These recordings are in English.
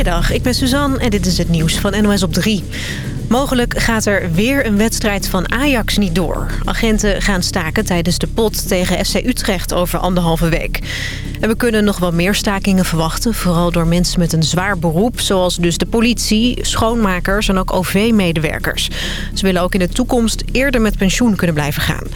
Goedemiddag, ik ben Suzanne en dit is het nieuws van NOS op 3. Mogelijk gaat er weer een wedstrijd van Ajax niet door. Agenten gaan staken tijdens de pot tegen FC Utrecht over anderhalve week. En we kunnen nog wel meer stakingen verwachten. Vooral door mensen met een zwaar beroep. Zoals dus de politie, schoonmakers en ook OV-medewerkers. Ze willen ook in de toekomst eerder met pensioen kunnen blijven gaan.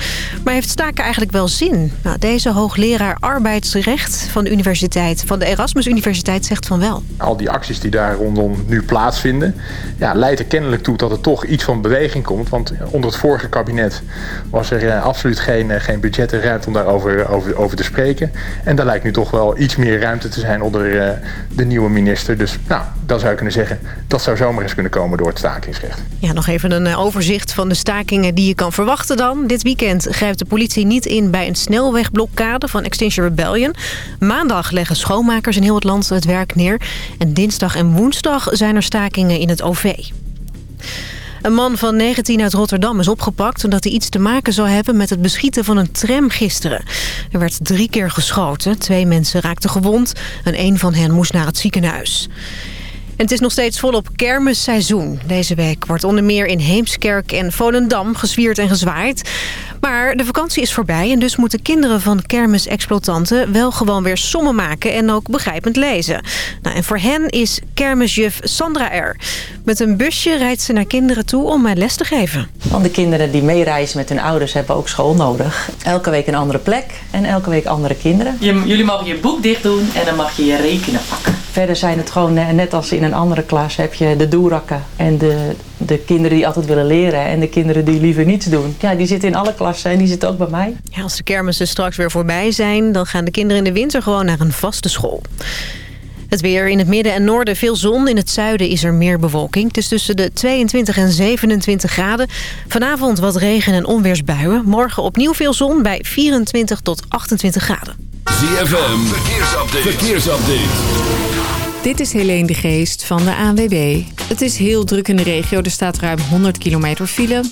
Maar heeft staken eigenlijk wel zin? Nou, deze hoogleraar arbeidsrecht van de, universiteit, van de Erasmus Universiteit zegt van wel. Al die acties die daar rondom nu plaatsvinden... Ja, leidt kennelijk toe dat er toch iets van beweging komt. Want onder het vorige kabinet was er eh, absoluut geen, eh, geen budget en ruimte om daarover eh, over, over te spreken. En daar lijkt nu toch wel iets meer ruimte te zijn onder eh, de nieuwe minister. Dus nou, dan zou je kunnen zeggen, dat zou zomaar eens kunnen komen door het stakingsrecht. Ja, nog even een eh, overzicht van de stakingen die je kan verwachten dan. Dit weekend grijpt de politie niet in bij een snelwegblokkade van Extinction Rebellion. Maandag leggen schoonmakers in heel het land het werk neer. En dinsdag en woensdag zijn er stakingen in het OV. Een man van 19 uit Rotterdam is opgepakt... omdat hij iets te maken zou hebben met het beschieten van een tram gisteren. Er werd drie keer geschoten. Twee mensen raakten gewond en één van hen moest naar het ziekenhuis. En het is nog steeds volop kermisseizoen. Deze week wordt onder meer in Heemskerk en Volendam gezwierd en gezwaaid. Maar de vakantie is voorbij en dus moeten kinderen van kermisexploitanten... wel gewoon weer sommen maken en ook begrijpend lezen. Nou, en voor hen is kermisjuf Sandra er. Met een busje rijdt ze naar kinderen toe om mij les te geven. Want de kinderen die meereizen met hun ouders hebben ook school nodig. Elke week een andere plek en elke week andere kinderen. jullie mogen je boek dicht doen en dan mag je je rekenen pakken. Verder zijn het gewoon eh, net als in een andere klas heb je de doerakken en de, de kinderen die altijd willen leren en de kinderen die liever niets doen. Ja, die zitten in alle klassen en die zitten ook bij mij. Ja, als de kermissen straks weer voorbij zijn, dan gaan de kinderen in de winter gewoon naar een vaste school. Het weer in het midden en noorden veel zon. In het zuiden is er meer bewolking. Het is tussen de 22 en 27 graden. Vanavond wat regen en onweersbuien. Morgen opnieuw veel zon bij 24 tot 28 graden. ZFM, verkeersupdate. verkeersupdate. Dit is Helene de Geest van de ANWB. Het is heel druk in de regio. Er staat ruim 100 kilometer file.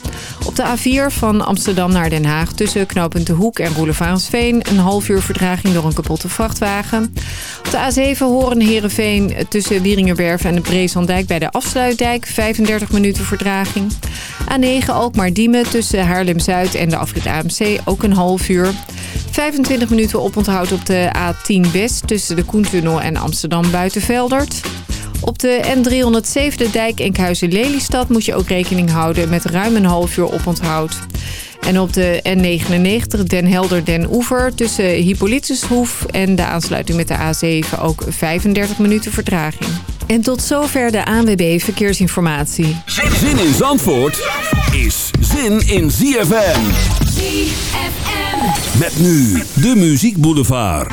Op de A4 van Amsterdam naar Den Haag... tussen knooppunt De Hoek en Roelevarensveen... een half uur verdraging door een kapotte vrachtwagen. Op de A7 Horen-Herenveen tussen Wieringerwerf en de Breesandijk... bij de Afsluitdijk 35 minuten verdraging. A9 Alkmaar-Diemen tussen Haarlem-Zuid en de afrit AMC... ook een half uur. 25 minuten oponthoud op de A10 West... tussen de Koentunnel en Amsterdam-Buitenveld op de N307 de dijk Enkhuizen-Lelystad moet je ook rekening houden met ruim een half uur oponthoud. En op de N99 Den Helder-Den Oever tussen Hippolytushoef en de aansluiting met de A7 ook 35 minuten vertraging. En tot zover de ANWB Verkeersinformatie. Zin in Zandvoort is zin in ZFM. ZFM. Met nu de Muziek Boulevard.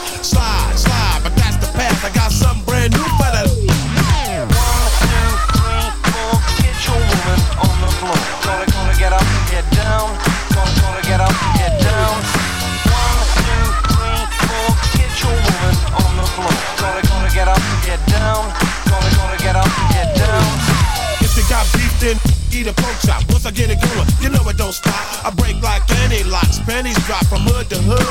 Slide, slide, but that's the I got some brand new for the. One, two, three, four. Get your woman on the floor. to to get up, get down. to to get up, get down. One, two, three, four. Get your woman on the floor. to to get up, get down. to to get up, get down. If you got eat a pork chop. Once I get it going, you know it don't stop. I break like any locks. Pennies drop from hood to hood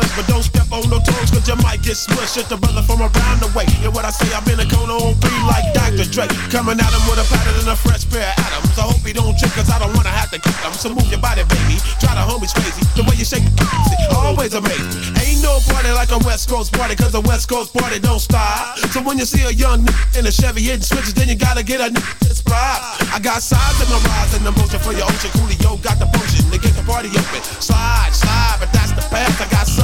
but don't step on no toes, cause you might get smushed. It's the brother from around the way. And what I say, i have been a cone on three like Dr. Dre. Coming at him with a pattern and a fresh pair of atoms. I hope he don't trip, cause I don't wanna have to kick him. So move your body, baby. Try the homies crazy. The way you shake it, always amazing. Ain't no party like a West Coast party, cause a West Coast party don't stop. So when you see a young n- in a Chevy hitting switches, then you gotta get a n- pride. I got sides, in my rise and emotion for your ocean. Coolio got the potion to get the party open. Slide, slide, but that's the path. I got some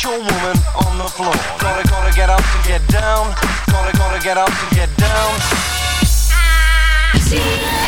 Put your woman on the floor. Gotta, gotta get up to get down. Gotta, gotta get up to get down. see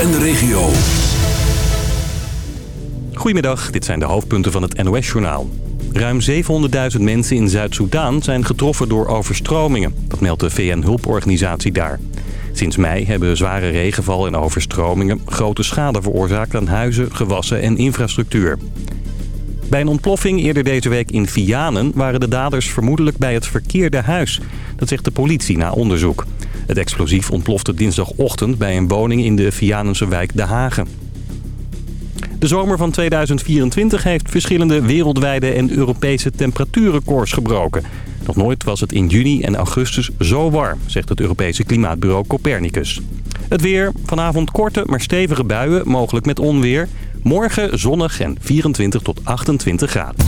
en de regio. Goedemiddag, dit zijn de hoofdpunten van het NOS-journaal. Ruim 700.000 mensen in Zuid-Soedan zijn getroffen door overstromingen. Dat meldt de VN-hulporganisatie daar. Sinds mei hebben zware regenval en overstromingen grote schade veroorzaakt aan huizen, gewassen en infrastructuur. Bij een ontploffing eerder deze week in Vianen waren de daders vermoedelijk bij het verkeerde huis. Dat zegt de politie na onderzoek. Het explosief ontplofte dinsdagochtend bij een woning in de Vianense wijk De Hagen. De zomer van 2024 heeft verschillende wereldwijde en Europese temperatuurrecords gebroken. Nog nooit was het in juni en augustus zo warm, zegt het Europese klimaatbureau Copernicus. Het weer, vanavond korte maar stevige buien, mogelijk met onweer. Morgen zonnig en 24 tot 28 graden.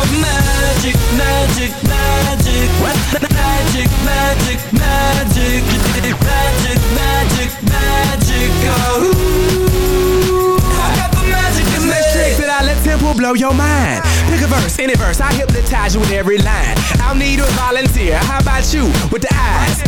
of magic, magic, magic. Magic, magic, magic. Magic, magic, magic. Oh, I got the magic in me. that I let tempo blow your mind. Pick a verse, any verse. I hypnotize you with every line. I'll need a volunteer. How about you with the eyes?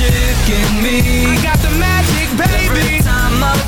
magic in me. I got the magic, baby. Every time I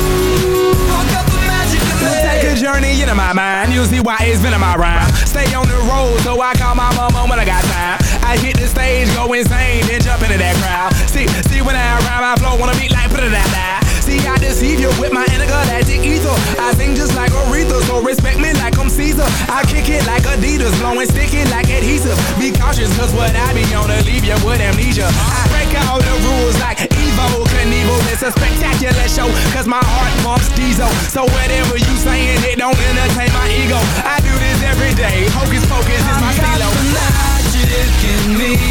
journey into my mind. You see why it's been in my rhyme. Stay on the road, so I call my mama when I got time. I hit the stage, go insane, then jump into that crowd. See, see when I rhyme, I flow wanna beat like put it out See, I deceive you with my intergalactic ether. I sing just like Aretha, so respect me like I'm Caesar. I kick it like Adidas, blowing stick it like adhesive. Be don't entertain my ego. I do this every day. Hocus pocus is my I got the magic in me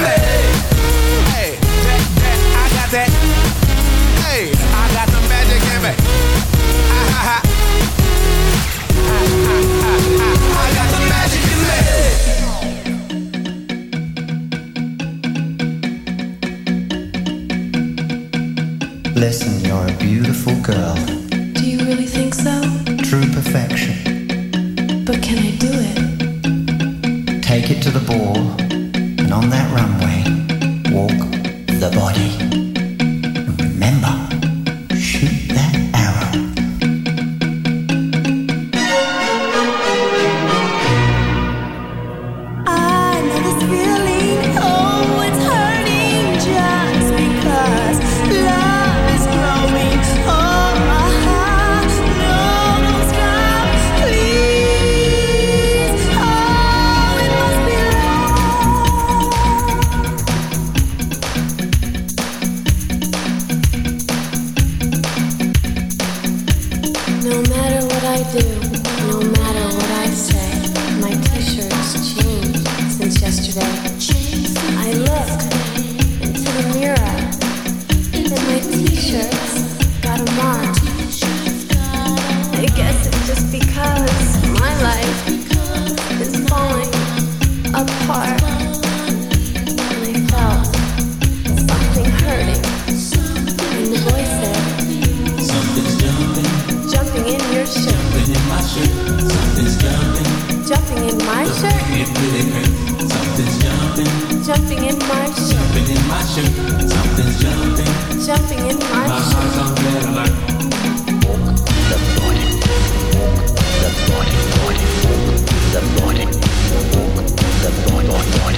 man. No matter what I do. it really hurts. Something's jumping. Jumping in my shirt. Jumping in my shirt. Something's jumping. Jumping in my, my shirt. My heart's on red alert. Walk the body. Walk the body. Morning. Walk the body. Walk the body. Morning.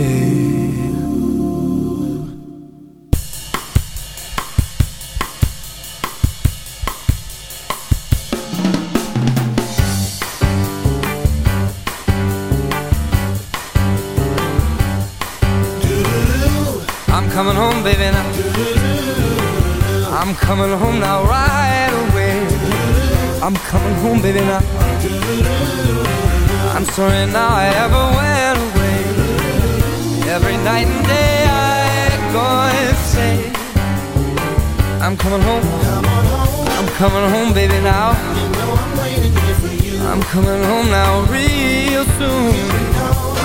coming home, baby, now. You know I'm waiting here for you. I'm coming home now, real soon.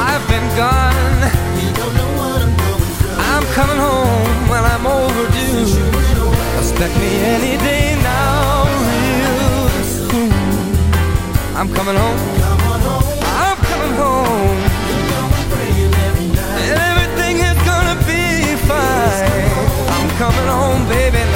I've been gone. You don't know what I'm going through. I'm coming home when I'm overdue. Expect me any day now, real soon. I'm coming home. I'm coming home. And everything is gonna be fine. I'm coming home, baby.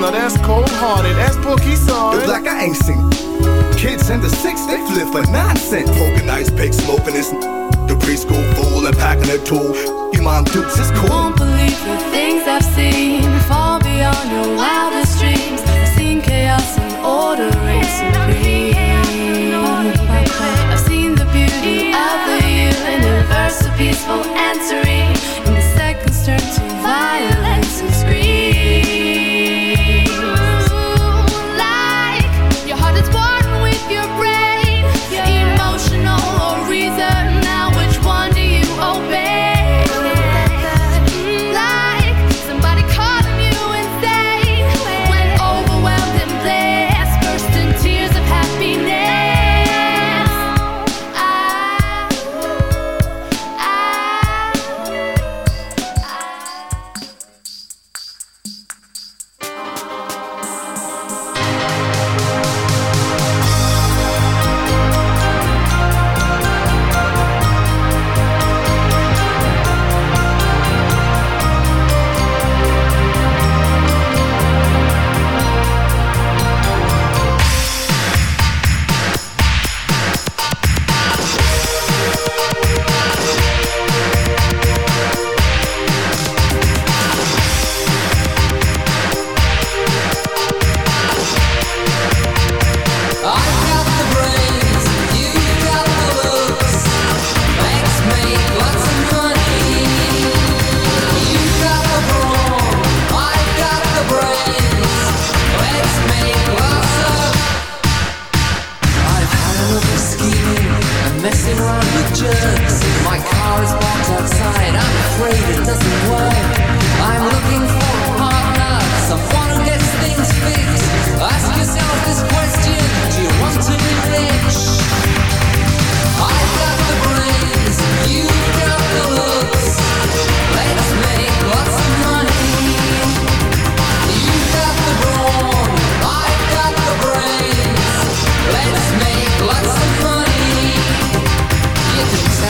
Now that's cold hearted, that's pokey song. It's like I ain't seen. Kids in the six, they flip for nonsense. Poking ice pick, smoking this. The preschool fool and packing their tool. You mom dukes, it's cool. Won't believe the things I've seen. Far beyond your wildest dreams. I've seen chaos and order reign supreme. I've seen the beauty of the Universe, a peaceful answering.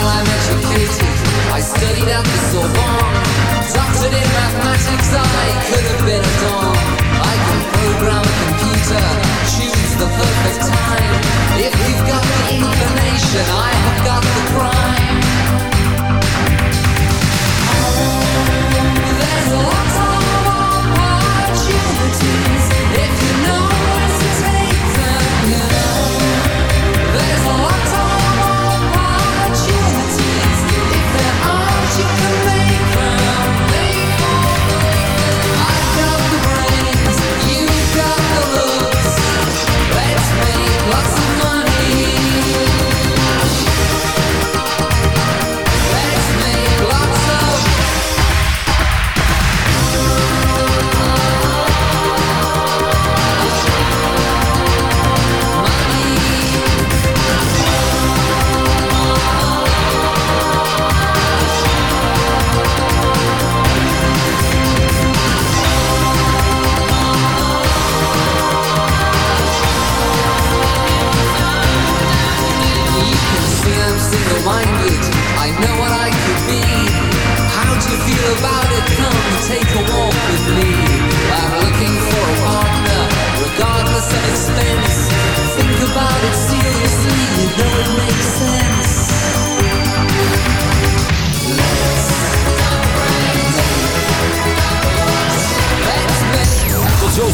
I'm educated. I studied at the Sorbonne. Doctored in mathematics, I could have been a don. I can program a computer, choose the time. If you've got the I have got the crime.